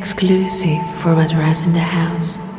Exclusive from Address in the House.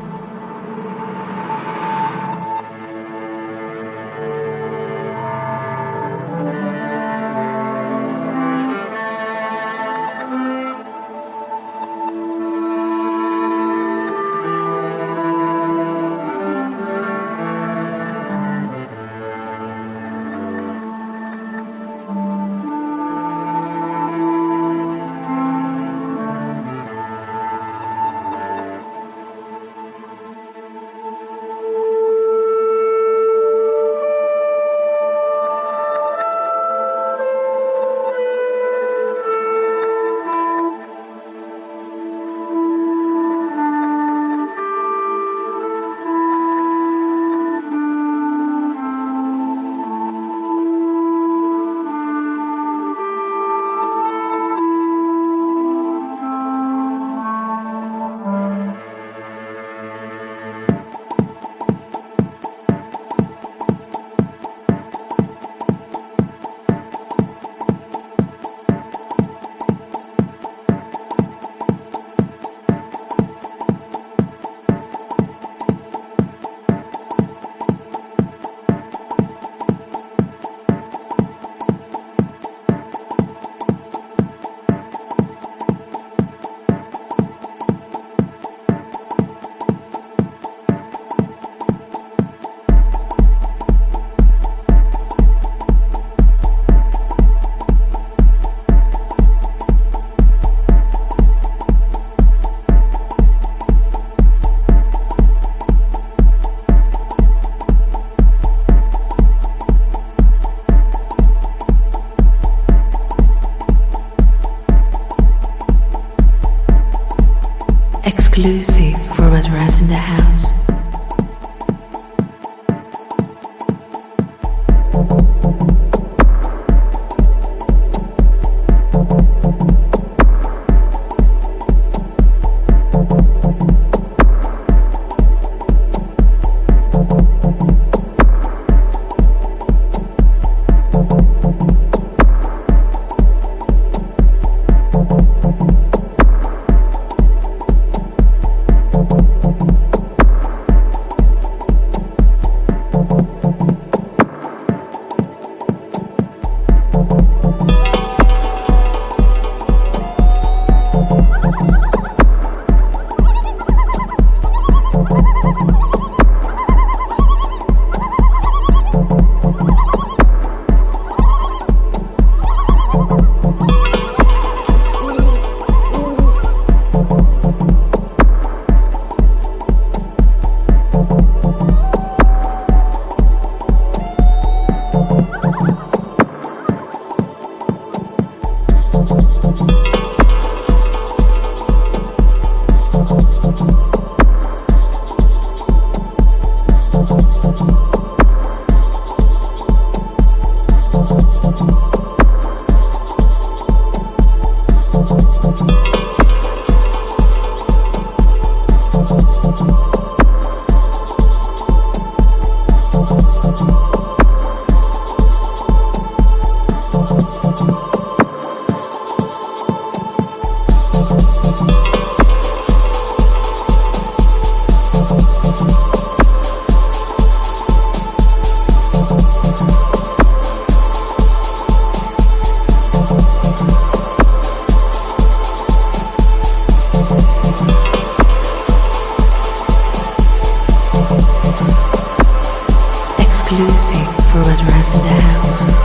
Exclusive from Address in the House. Exclusive